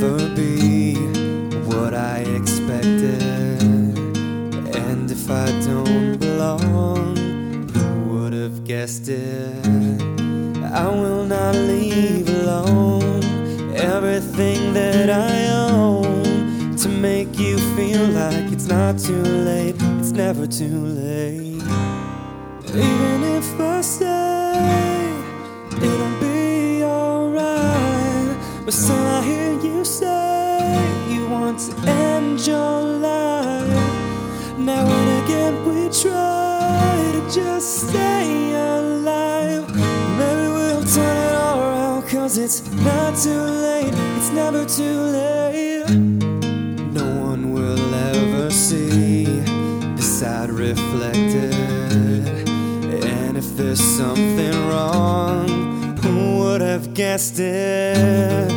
never be what I expected. And if I don't belong, who would have guessed it? I will not leave alone everything that I own to make you feel like it's not too late, it's never too late. Even if I say it'll be but I hear you say you want to end your life. Now and again we try to just stay alive. Maybe we'll turn it all around, cause it's not too late, it's never too late. No one will ever see the side reflected. And if there's something guessed it?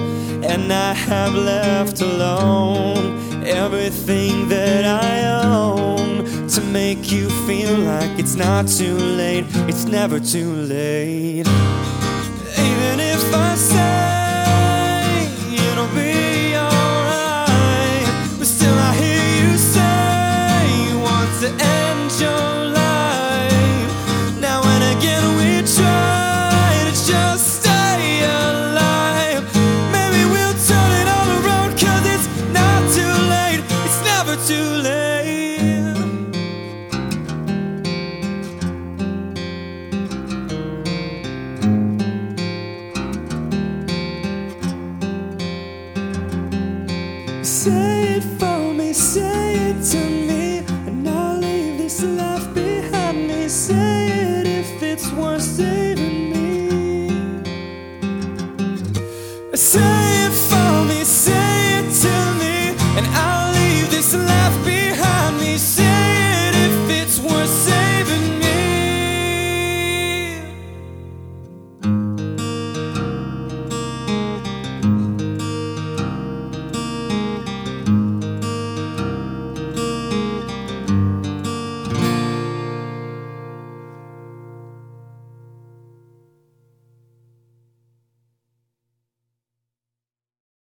And I have left alone everything that I own to make you feel like it's not too late, it's never too late. Even if I say Say it for me, say it to me, and I'll leave this life behind me. Say it if it's worth saving me. Say it for me, say it to me, and I'll.